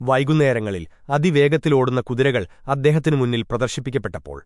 വൈകുന്നേരങ്ങളിൽ അതിവേഗത്തിലോടുന്ന കുതിരകൾ അദ്ദേഹത്തിനു മുന്നിൽ പ്രദർശിപ്പിക്കപ്പെട്ടപ്പോൾ